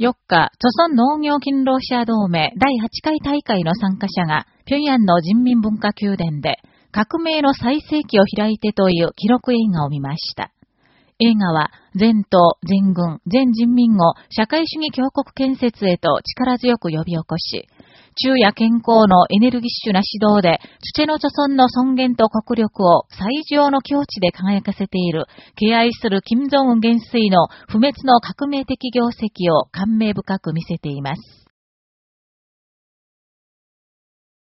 4日、著村農業勤労者同盟第8回大会の参加者が、平壌の人民文化宮殿で、革命の最盛期を開いてという記録映画を見ました。映画は、全党、全軍、全人民を社会主義強国建設へと力強く呼び起こし、昼夜健康のエネルギッシュな指導で、土の貯村の尊厳と国力を最上の境地で輝かせている、敬愛する金正恩元帥の不滅の革命的業績を感銘深く見せています。